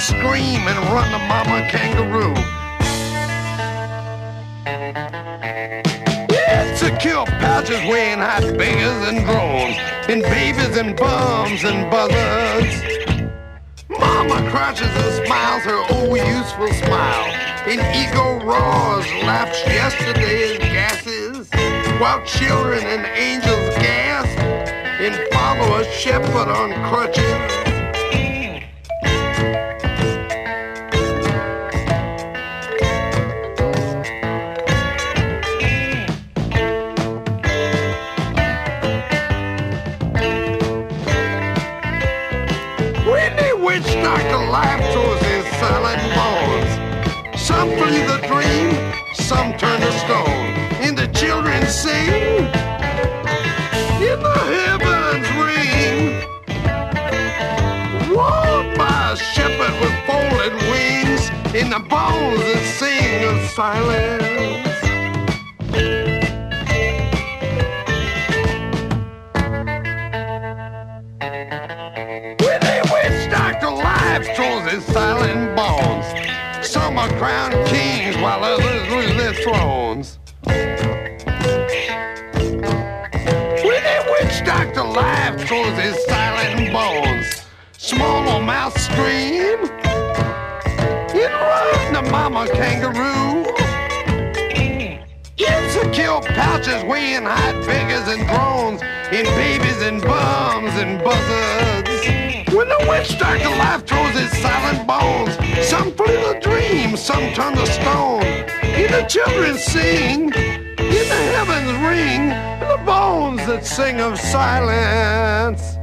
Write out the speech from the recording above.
scream and run to mama kangaroo. Kill pouches weighing hot bangers and drones, and babies and bums and buzzards. Mama crunches and smiles her old useful smile, and ego roars, laughs yesterday's gases, while children and angels gasp and follow a shepherd on crutches. In the bones that sing of silence. When a witch doctor life throws his silent bones, some are crowned kings while others lose their thrones. When a witch doctor life throws his silent bones, small mouth scream, the mama kangaroo. Insecure pouches weighing hot figures and drones in babies and bums and buzzards. When the witch doctor life throws his silent bones, some flee the dream, some turn to stone. And the children sing, in the heavens ring, the bones that sing of silence.